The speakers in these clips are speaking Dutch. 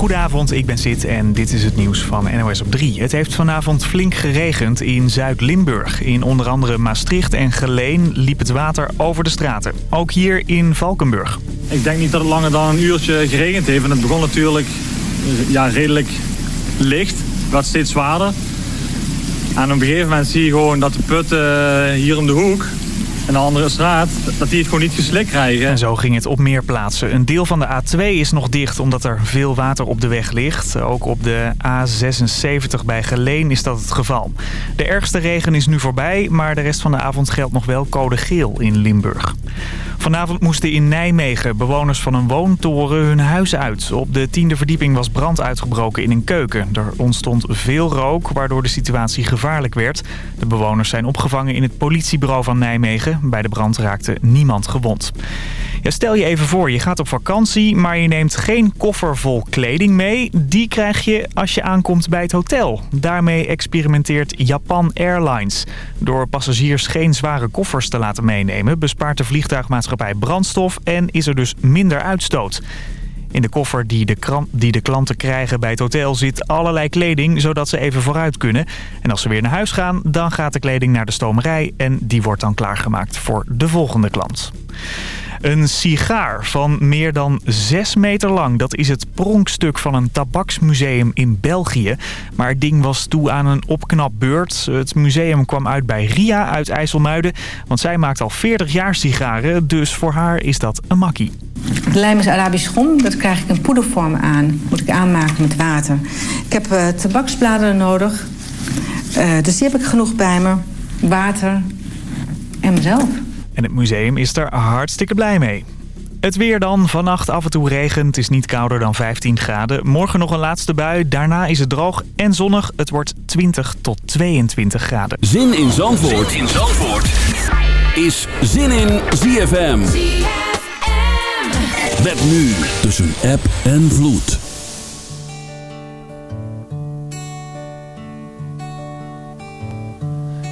Goedenavond, ik ben Sid en dit is het nieuws van NOS op 3. Het heeft vanavond flink geregend in Zuid-Limburg. In onder andere Maastricht en Geleen liep het water over de straten. Ook hier in Valkenburg. Ik denk niet dat het langer dan een uurtje geregend heeft. En het begon natuurlijk ja, redelijk licht. Het werd steeds zwaarder. En op een gegeven moment zie je gewoon dat de putten hier om de hoek en de andere straat, dat die het gewoon niet geslikt krijgen. En zo ging het op meer plaatsen. Een deel van de A2 is nog dicht omdat er veel water op de weg ligt. Ook op de A76 bij Geleen is dat het geval. De ergste regen is nu voorbij, maar de rest van de avond geldt nog wel code geel in Limburg. Vanavond moesten in Nijmegen bewoners van een woontoren hun huis uit. Op de tiende verdieping was brand uitgebroken in een keuken. Er ontstond veel rook, waardoor de situatie gevaarlijk werd. De bewoners zijn opgevangen in het politiebureau van Nijmegen. Bij de brand raakte niemand gewond. Stel je even voor, je gaat op vakantie, maar je neemt geen koffer vol kleding mee. Die krijg je als je aankomt bij het hotel. Daarmee experimenteert Japan Airlines. Door passagiers geen zware koffers te laten meenemen... bespaart de vliegtuigmaatschappij brandstof en is er dus minder uitstoot. In de koffer die de, die de klanten krijgen bij het hotel zit allerlei kleding... zodat ze even vooruit kunnen. En als ze weer naar huis gaan, dan gaat de kleding naar de stomerij... en die wordt dan klaargemaakt voor de volgende klant. Een sigaar van meer dan 6 meter lang. Dat is het pronkstuk van een tabaksmuseum in België. Maar het ding was toe aan een opknapbeurt. Het museum kwam uit bij Ria uit IJsselmuiden. Want zij maakt al 40 jaar sigaren. Dus voor haar is dat een makkie. De lijm is Arabisch gom. Dat krijg ik in poedervorm aan. Moet ik aanmaken met water. Ik heb uh, tabaksbladeren nodig. Uh, dus die heb ik genoeg bij me. Water en mezelf. En het museum is er hartstikke blij mee. Het weer dan. Vannacht af en toe regent. Het is niet kouder dan 15 graden. Morgen nog een laatste bui. Daarna is het droog en zonnig. Het wordt 20 tot 22 graden. Zin in Zandvoort, zin in Zandvoort. is Zin in ZFM. ZFM. Met nu tussen app en vloed.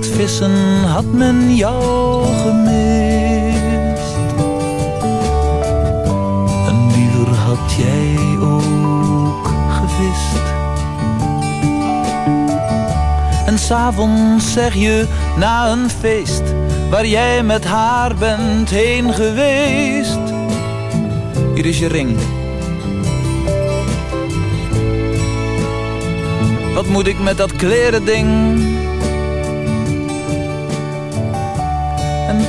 Vissen had men jou gemist. En liever had jij ook gevist. En s'avonds zeg je na een feest waar jij met haar bent heen geweest. Hier is je ring. Wat moet ik met dat kleren ding?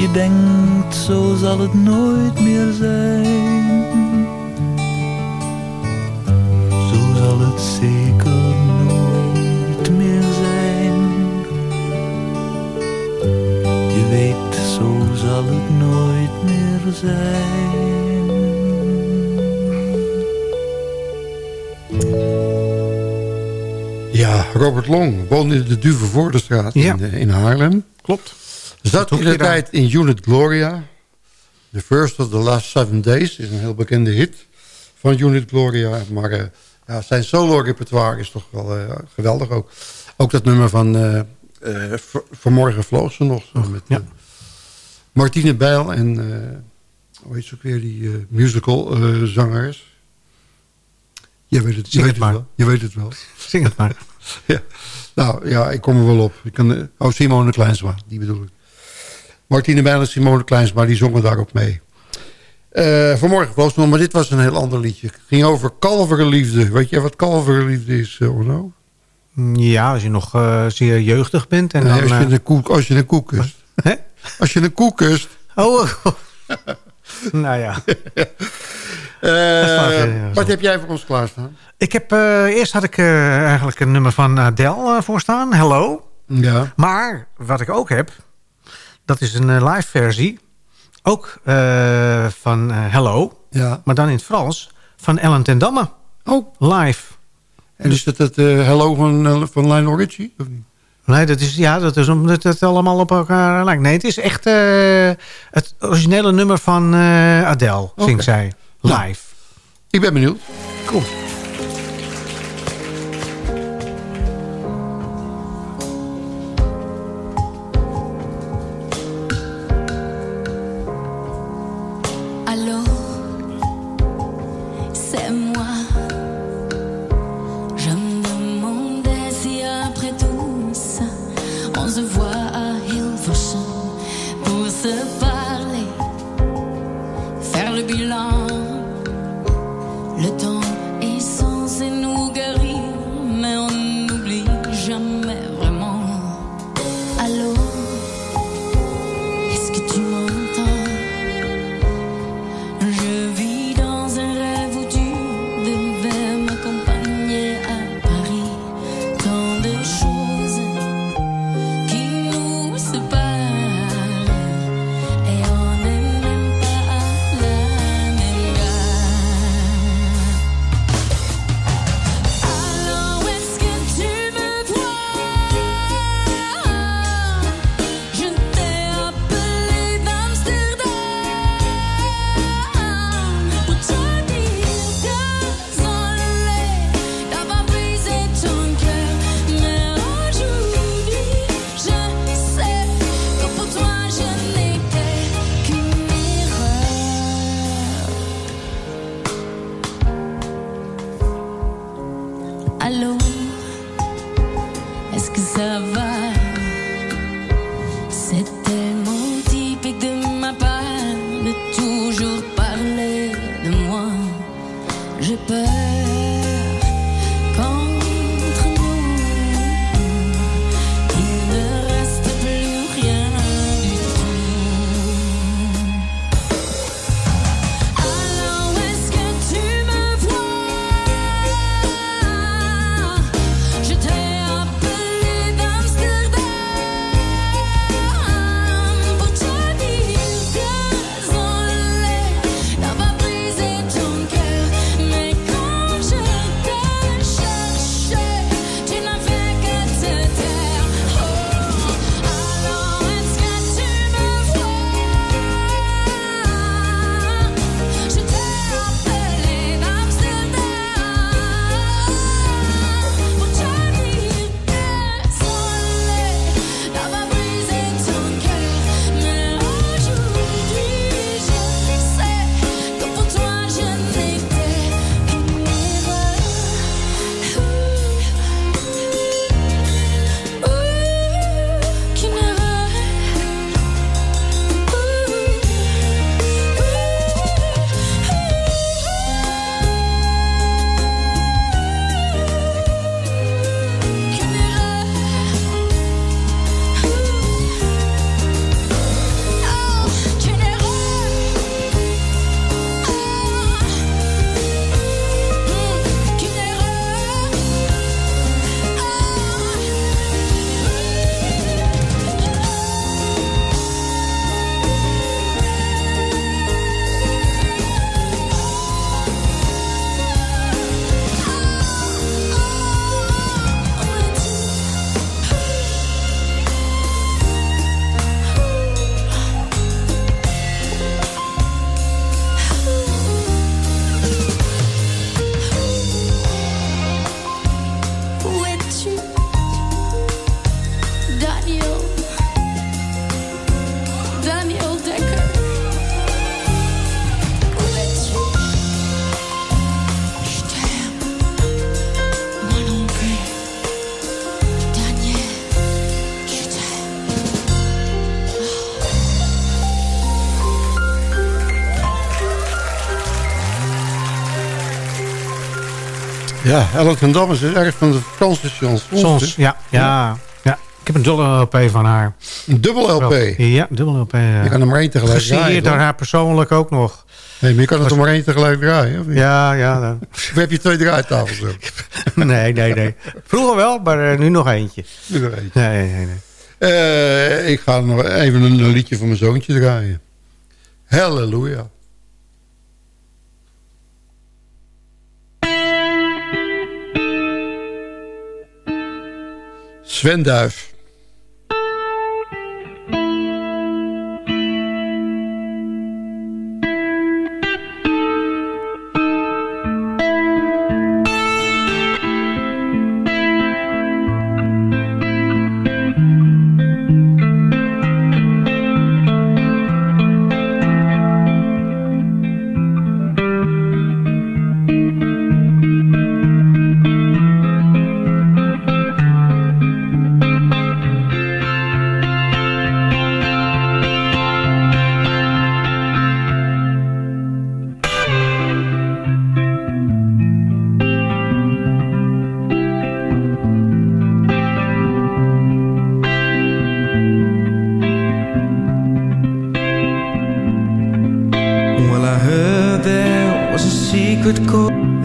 Je denkt, zo zal het nooit meer zijn. Zo zal het zeker nooit meer zijn. Je weet, zo zal het nooit meer zijn. Robert Long woonde in de Duvenvoordestraat Ja. in, eh, in Haarlem. Klopt. Zat in de tijd in Unit Gloria. The First of the Last Seven Days is een heel bekende hit van Unit Gloria. Maar eh, ja, zijn solo-repertoire is toch wel eh, geweldig ook. Ook dat nummer van V- Vanmorgen vloog ze nog. zo met ja. Martine Bijl en hoe heet ze ook weer, die musical zangeres. Je weet het, je weet het wel. Je weet het wel. Zing het maar. Ja. Nou ja, ik kom er wel op. Ik kan, eh, oh, Simone Kleinsma, die bedoel ik. Martine Bijl en Simone Kleinsma, die zongen daar ook mee. Eh, vanmorgen was nog, maar dit was een heel ander liedje. Het ging over kalverliefde. Weet je wat kalverliefde is, uh, Orno? Ja, als je nog eh, zeer jeugdig bent. En Nee, dan, als, je eh, een koe, als je een koe kust. hè? Als je een koe kust. Oh, oh. nou ja. Eh, wat heb jij voor ons klaarstaan? Ik heb, eh, eerst had ik eh, eigenlijk een nummer van Adele uh, voor staan. Hello. Ja. Maar wat ik ook heb, dat is een live versie. Ook van Hello, ja. maar dan in het Frans. Van Ellen ten Damme. Oh, Live. en is dat het Hello van, van Lionel Richie? Of niet? Nee, dat is, ja, dat is omdat het allemaal op elkaar lijkt. Nee, het is echt het originele nummer van Adele, zingt zij. Nou. Live. Ik ben benieuwd. Cool. Ja, Elton Dam is erg van de Franse chansons. Soms, ja, ja, ja. Ik heb een dubbele LP van haar. Een dubbel LP. Ja, dubbel LP. Ja. Je kan er maar één tegelijk draaien. Gesigneerd door haar persoonlijk ook nog. Nee, maar je kan het er maar één tegelijk draaien. Of? Ja, ja. dan- of heb je twee draaitafels? Nee, nee, nee. Vroeger wel, maar eh, nu nog eentje. Nu nog eentje. Nee, nee, nee. Eh, ik ga nog even een, een liedje van mijn zoontje draaien. Halleluja. Sven.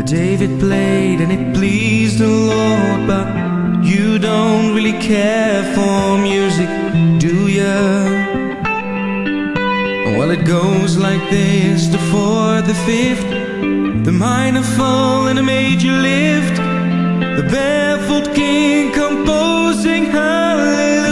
David played and it pleased the Lord. But you don't really care for music, do ya? Well, it goes like this the fourth, the fifth, the minor fall, and the major lift. The barefoot king composing hallelujah.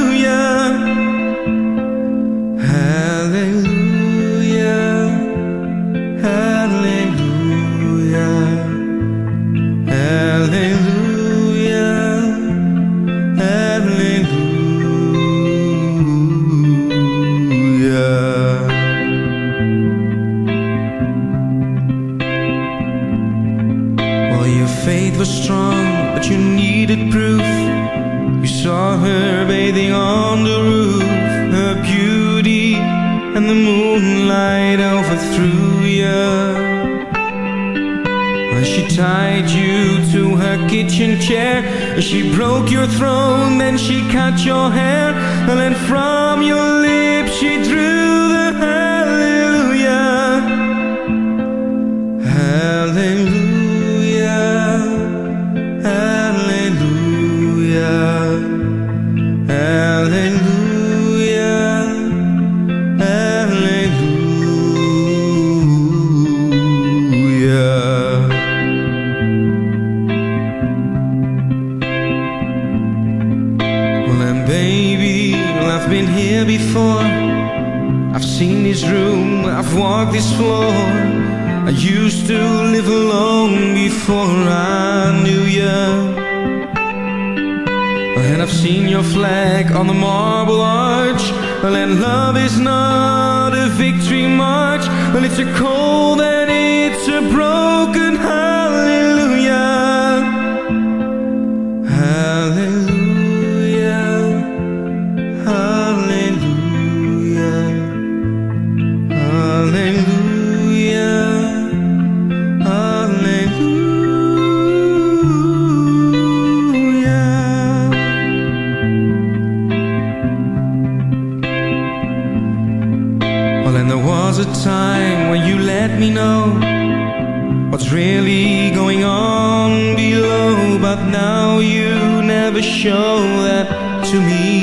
Moonlight overthrew you. She tied you to her kitchen chair, she broke your throne, then she cut your hair, and then from your lips she drew to live alone before I knew you. And I've seen your flag on the marble arch. And love is not a victory march. Well, it's a cold and it's a broken hallelujah. Me know what's really going on below, but now you never show that to me,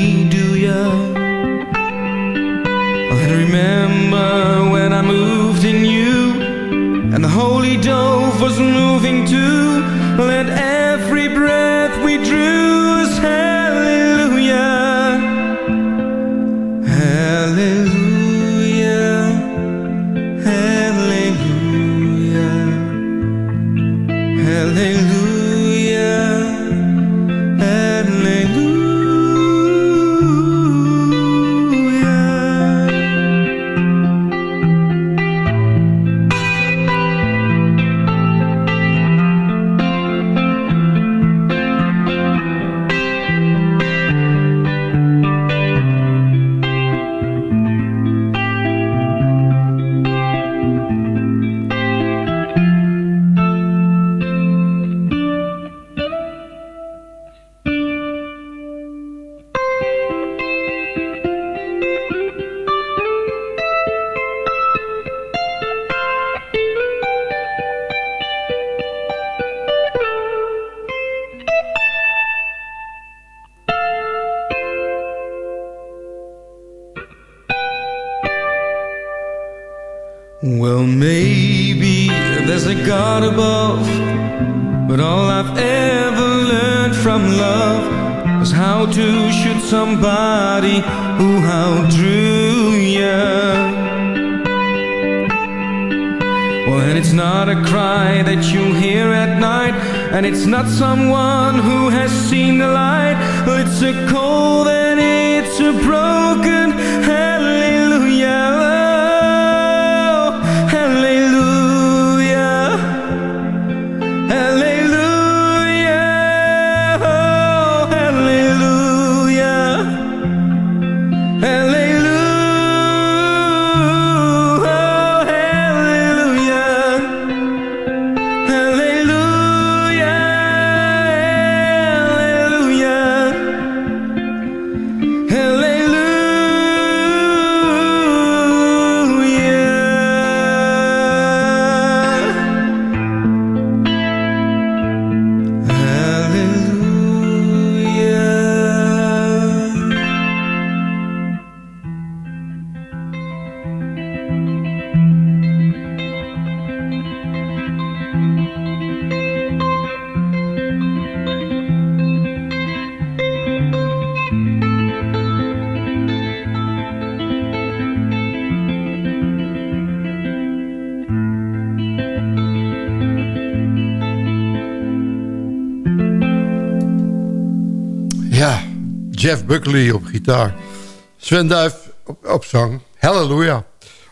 maybe there's a God above, but all I've ever learned from love Is how to shoot somebody who outdrew you. Well, and it's not a cry that you hear at night, and it's not someone who has seen the light. It's a cold and it's a broken hallelujah. Jeff Buckley op gitaar. Sven Duif op, op zang. Halleluja.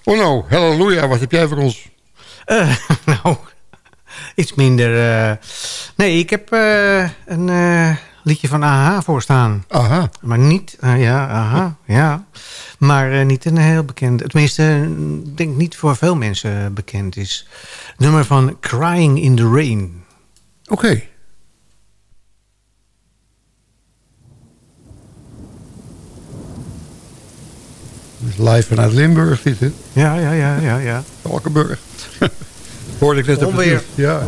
Oh no, halleluja. Wat heb jij voor ons? Eh, nou, iets minder. eh, nee, ik heb eh, een liedje van AH voor staan. Aha. Maar niet, ja, aha, ja. Maar niet een heel bekend. Tenminste, ik denk niet voor veel mensen bekend is. Nummer van Crying in the Rain. Oké. Live vanuit Limburg dit, hè? Ja, ja, ja, ja, ja. Valkenburg. Hoorde ik net op. Ja,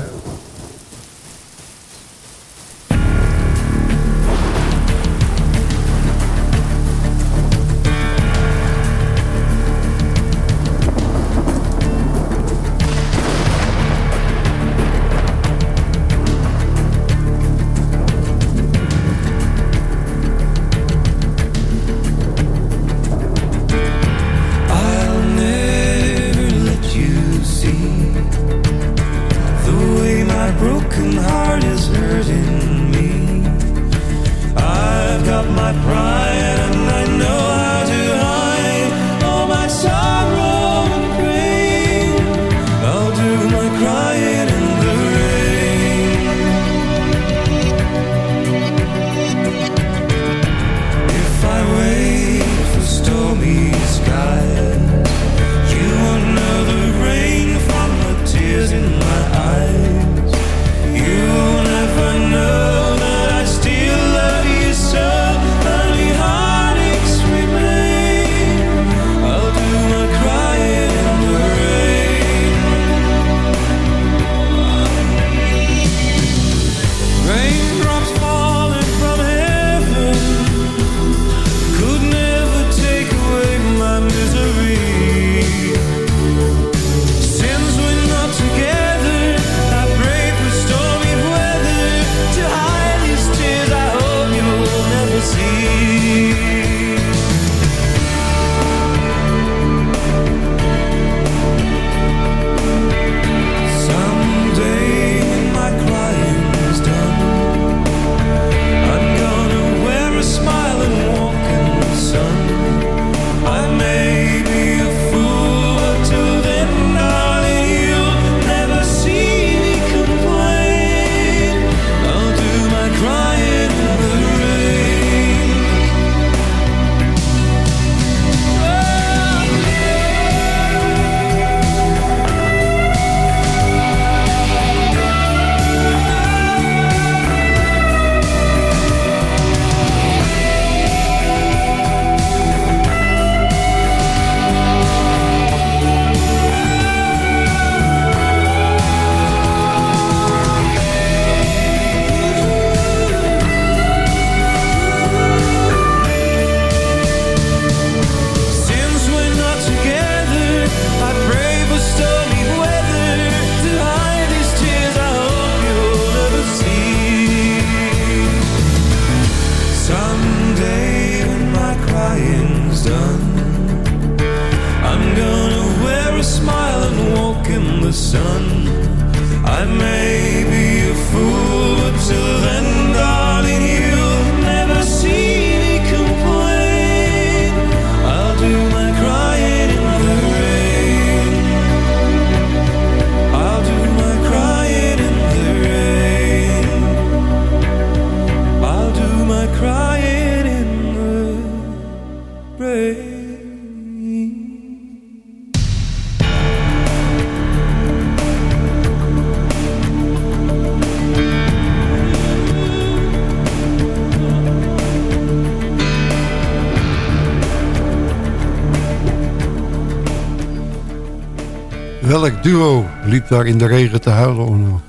duo liep daar in de regen te huilen? Onno?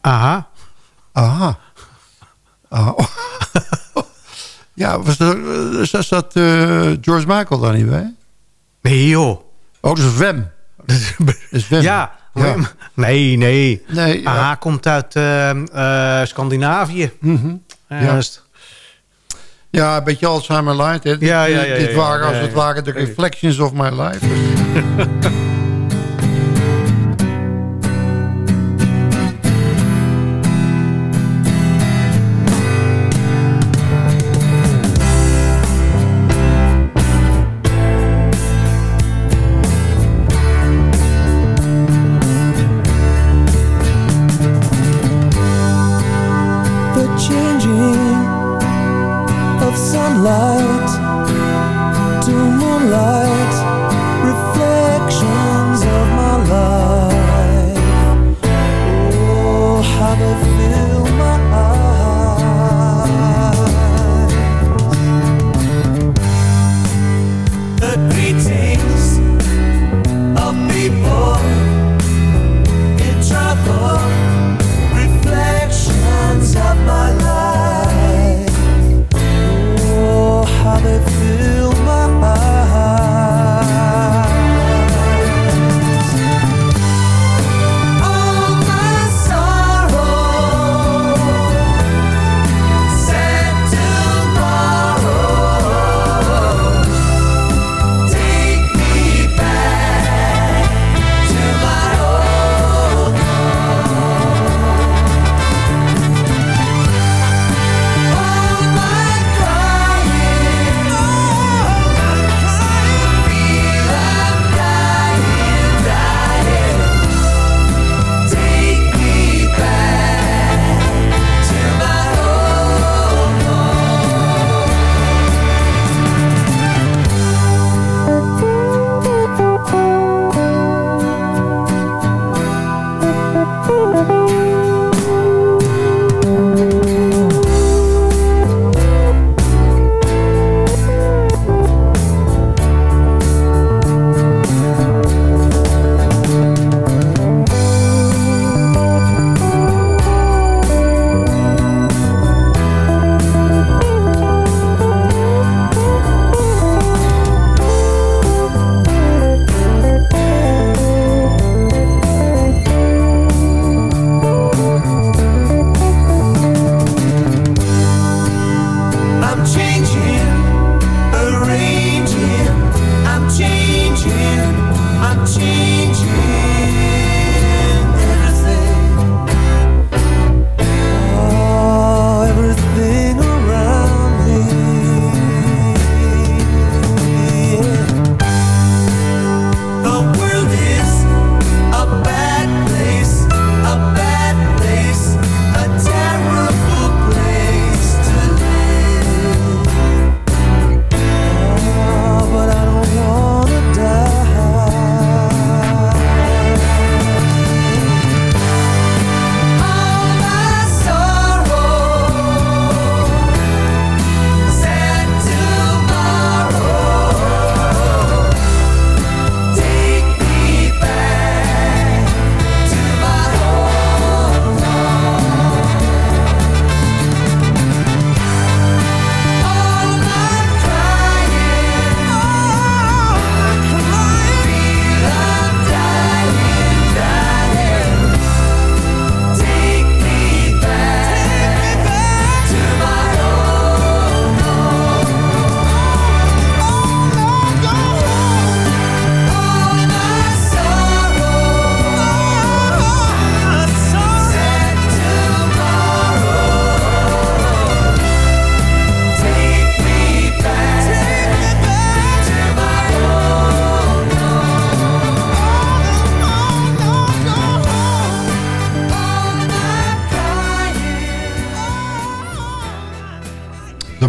Aha. Aha. Ah, oh. ja, was dat, uh, zat uh, George Michael daar niet bij? Nee joh. Oh, dat is Wem. Dat is Wem. Ja. ja. Nee, nee. nee ja. Aha komt uit uh, Scandinavië. Mm -hmm. ja. ja, een beetje Alzheimer Light. Hè. Ja, ja, ja, Dit waren als het ware de reflections of my life.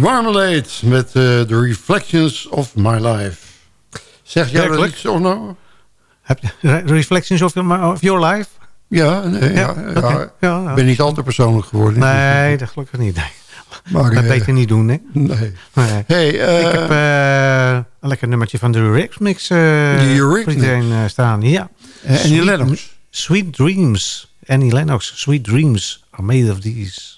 Marmalade met uh, The Reflections of My Life. Zeg jij dat iets of nou? Heb je Reflections of, of Your Life? Ja, nee, ja, ja, okay. ja, ja, Ik ben niet altijd persoonlijk geworden. Nee, dat gelukkig niet. Nee. Maar, dat eh, beter niet doen, hè? Nee. Nee. Hey, eh, ik heb een lekker nummertje van de Eurythmics eh, staan. Ja. Annie Lennox. Sweet Dreams. Annie Lennox. Sweet Dreams are made of these.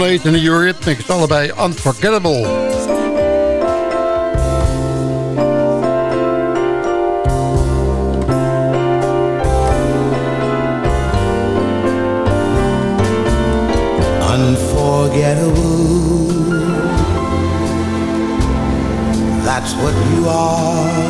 Lemonade en Eurythmics, allebei Unforgettable. Unforgettable That's what you are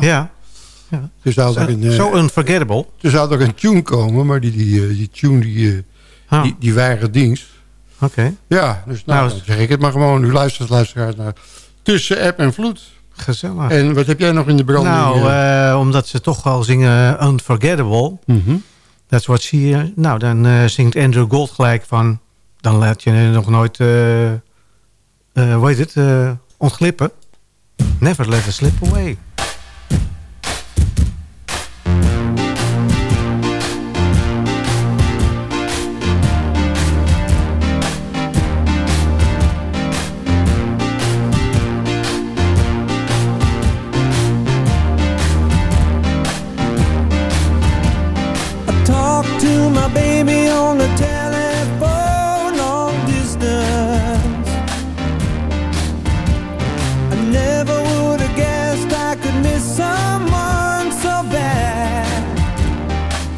Ja, Ja, er zou ook een, eh, zo unforgettable. er zou ook een tune komen, maar die, die, eh, die tune die, eh, Ah, die, die weigert dienst. Oké, Ja, dus nou, Nou, dan zeg ik het maar gewoon. U luistert luisteraars naar Tussen App en Vloed. gezellig. En wat heb jij nog in de branding? nou, omdat ze toch al zingen Unforgettable. Mhm. That's what she... nou, dan eh, zingt Andrew Gold gelijk van... Dan laat je nog nooit... eh eh, hoe heet het? eh, ontglippen. Never let it slip away.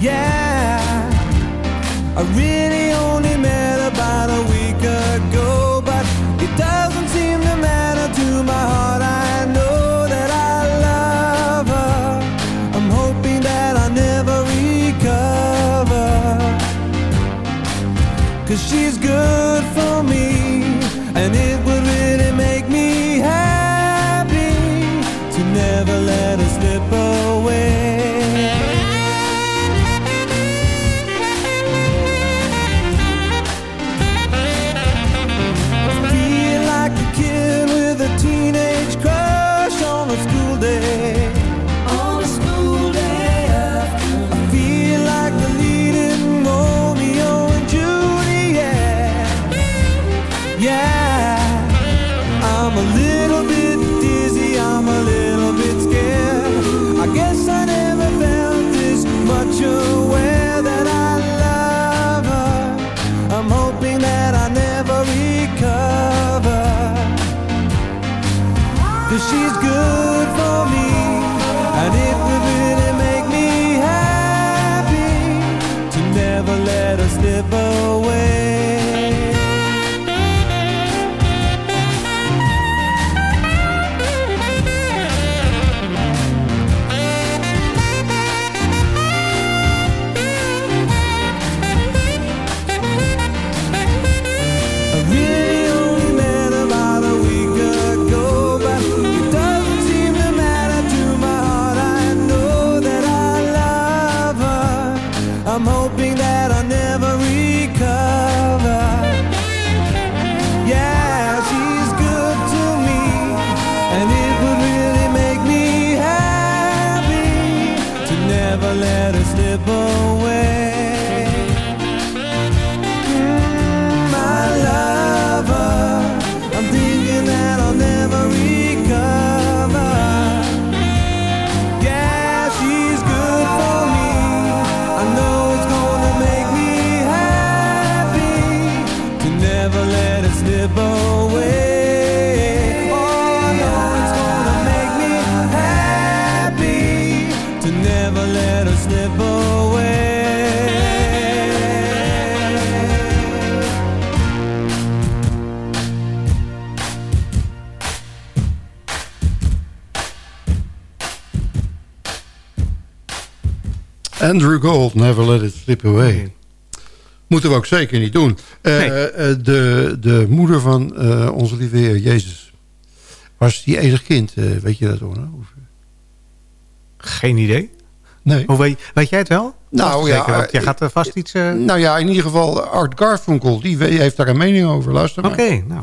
Yeah, I really Andrew Gold, Never Let It Slip Away. Moeten we ook zeker niet doen. Eh, eh, de, de moeder van eh, onze lieve Heer Jezus was die enig kind. weet je dat hoor? Of- Geen idee. Nee. Hoe weet, weet jij het wel? Nou, ja, zeker, jij gaat er vast iets... Nou ja, in ieder geval Art Garfunkel. Die heeft daar een mening over. Luister maar. Oké, nou.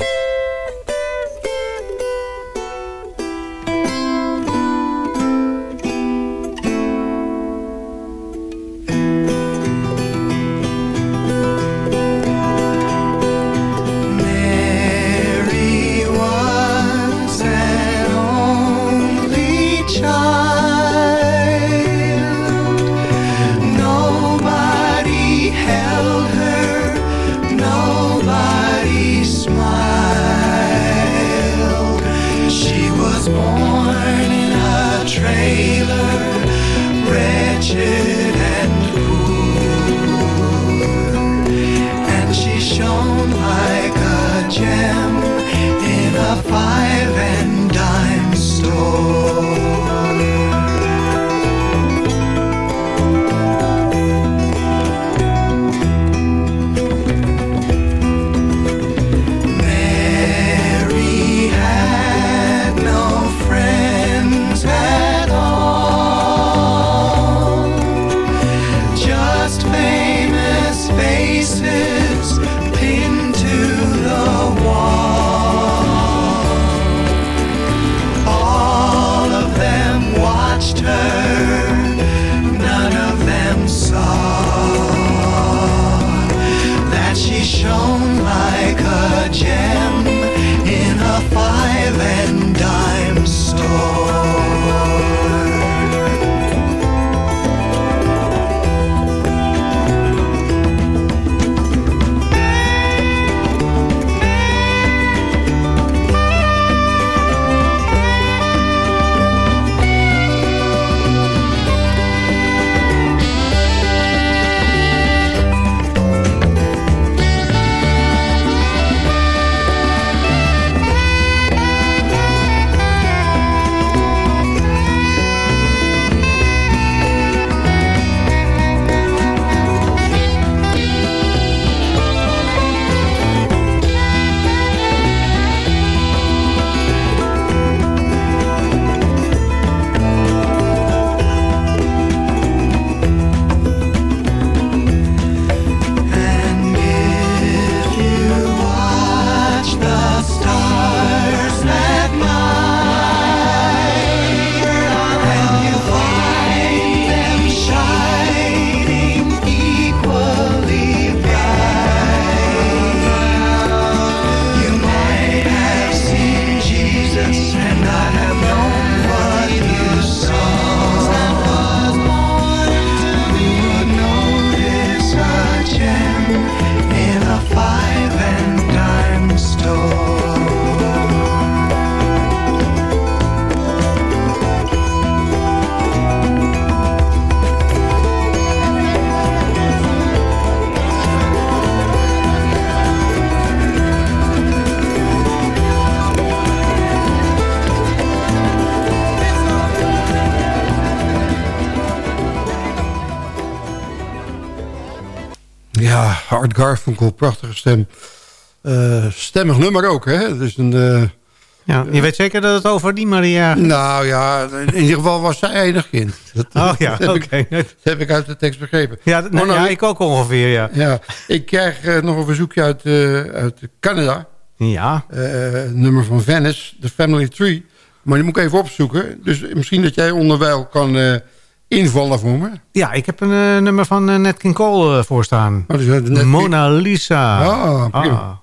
Art Garfunkel, prachtige stem. Uh, stemmig nummer ook, hè? Dus een, uh, ja, je weet zeker dat het over die Maria... Nou ja, in ieder geval was zij enig kind. Dat, oh ja, oké. Okay. Dat heb ik uit de tekst begrepen. Ja, nou, ja ik ook ongeveer, ja. ja ik krijg uh, nog een verzoekje uit, uit Canada. Ja. nummer van Venice, The Family Tree. Maar die moet ik even opzoeken. Dus misschien dat jij onderwijl kan invallen voor me. Ja, ik heb een uh, nummer van uh, Nat King Cole uh, voorstaan. Oh, dus, Net Mona Lisa. Ah, prima. Ah.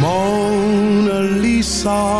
Mona Lisa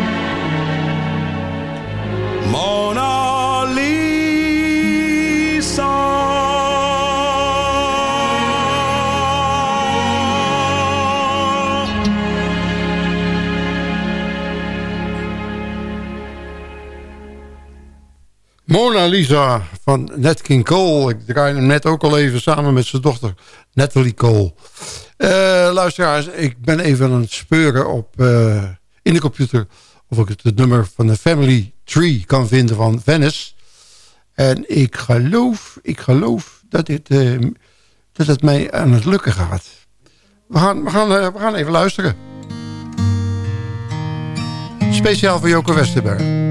Lisa van Nat King Cole. Ik draai hem net ook al even samen met zijn dochter Natalie Cole. Uh, luisteraars, ik ben even aan het speuren op, uh, in de computer of ik het, nummer van de Family Tree kan vinden van Venice. En ik geloof, ik geloof dat, dit, uh, dat het mij aan het lukken gaat. We gaan, we gaan, we gaan even luisteren. Speciaal voor Joke Westerberg.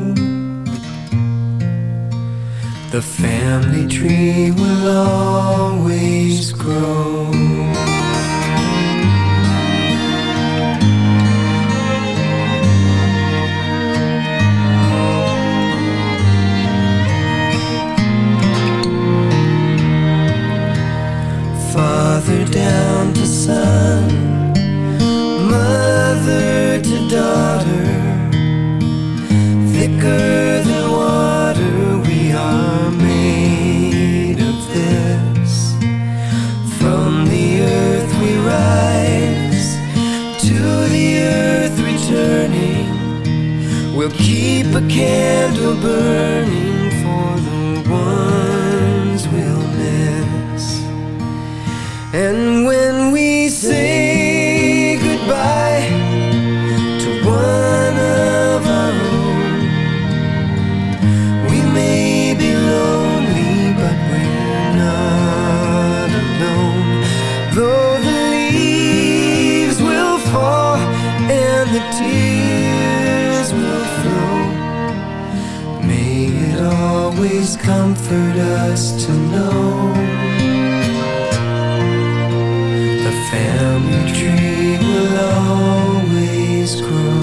The family tree will always grow. Keep a candle burning for the ones we'll miss. And when we say goodbye to one of our own, we may be lonely, but we're not alone. Though the leaves will fall and the tears always comfort us to know. The family tree will always grow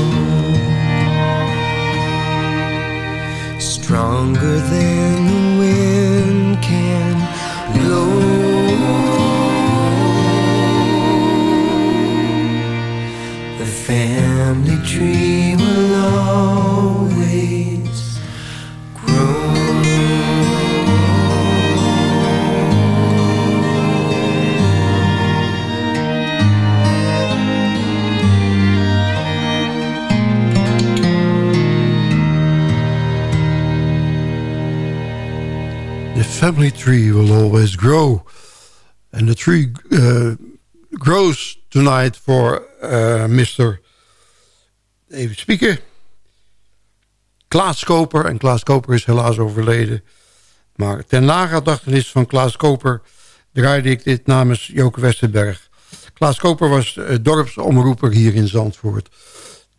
stronger than the wind can blow. The family tree family tree will always grow. And the tree uh, grows tonight for uh, Mr. Even spieken. Klaas Koper. En Klaas Koper is helaas overleden. Maar ten nagedachtenis van Klaas Koper draaide ik dit namens Joke Westerberg. Klaas Koper was uh, dorpsomroeper hier in Zandvoort.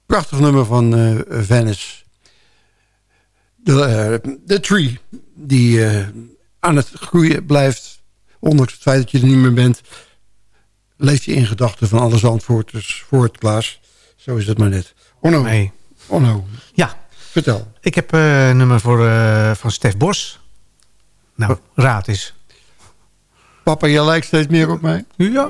Prachtig nummer van uh, Venice. De, uh, de tree die aan het groeien blijft. Ondanks het feit dat je er niet meer bent. Leef je in gedachten van alle Zandvoorters voor het Klaas. Zo is het maar net. Onno. Nee. Onno. Ja. Vertel. Ik heb uh, een nummer voor, uh, van Stef Bos. Nou, raad eens. Papa, je lijkt steeds meer op mij. Ja.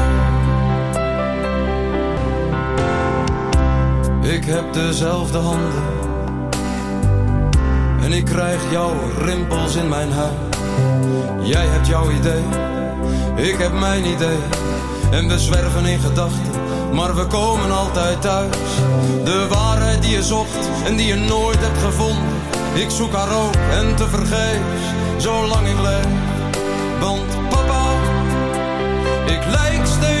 Ik heb dezelfde handen en ik krijg jouw rimpels in mijn huid. Jij hebt jouw idee, ik heb mijn idee. En we zwerven in gedachten, maar we komen altijd thuis. De waarheid die je zocht en die je nooit hebt gevonden. Ik zoek haar ook en te vergeefs, zolang ik leef. Want papa, ik lijk steeds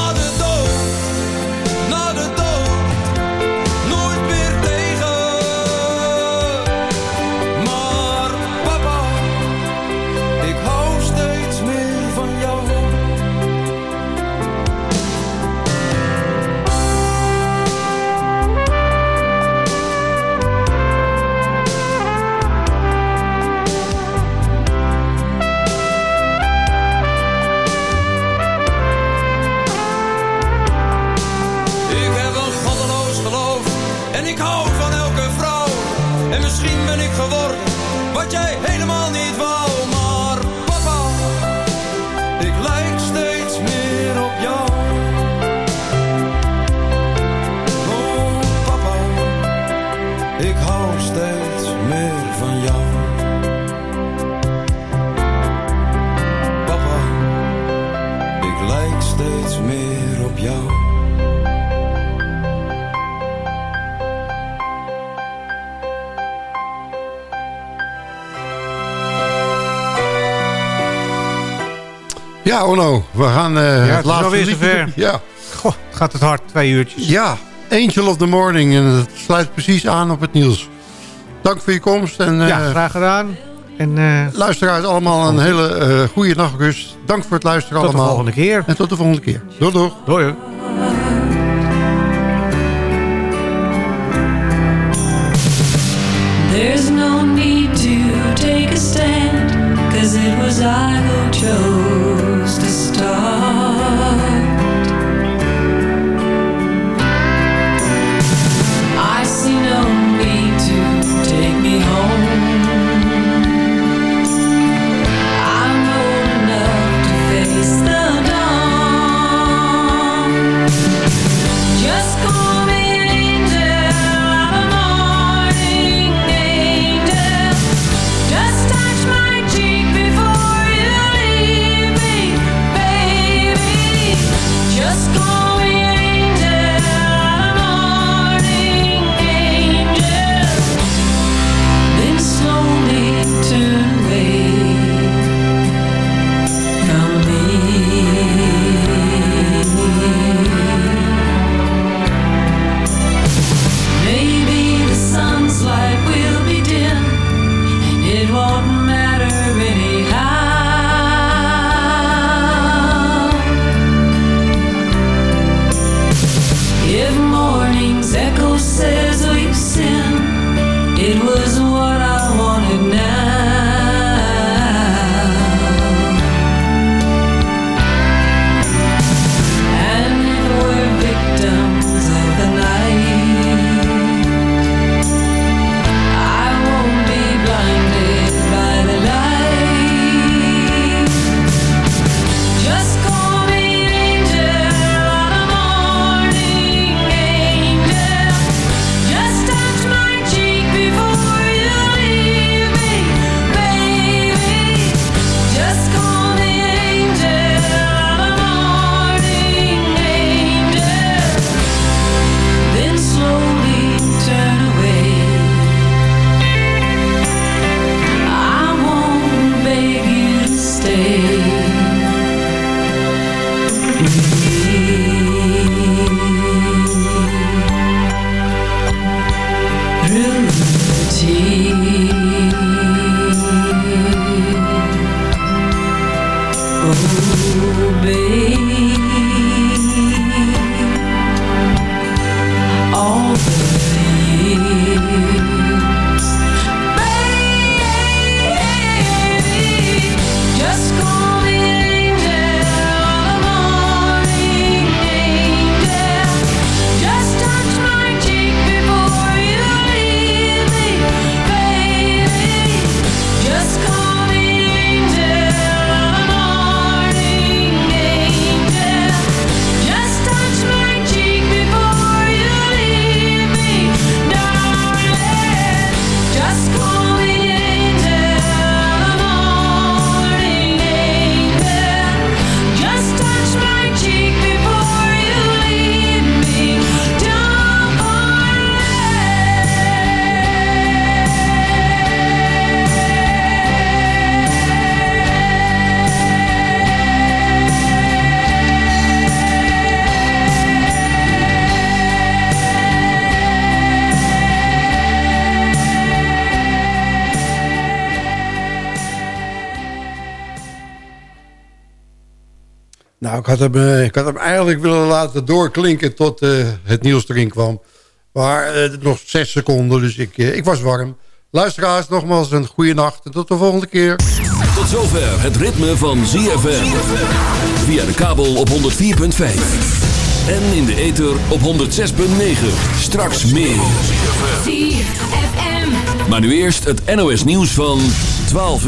Ja, Onno, we gaan eh, ja, het, laatste is zover. Ja. Goh, gaat het hard, twee uurtjes. Ja, Angel of the Morning. En dat sluit precies aan op het nieuws. Dank voor je komst. En, ja, eh, graag gedaan. En, uh, Luisteraars, allemaal een oh. hele goede nachtrust. Dank voor het luisteren allemaal. Tot de volgende keer. En tot de volgende keer. Doei, doei. Doei. Had, hem, eh, ik had hem eigenlijk willen laten doorklinken tot eh, het nieuws erin kwam. Maar eh, nog zes seconden, dus ik, ik was warm. Luisteraars, nogmaals een goede nacht en tot de volgende keer. Tot zover het ritme van ZFM. Via de kabel op 104.5. En in de ether op 106.9. Straks meer. ZFM. Maar nu eerst het NOS nieuws van 12 uur.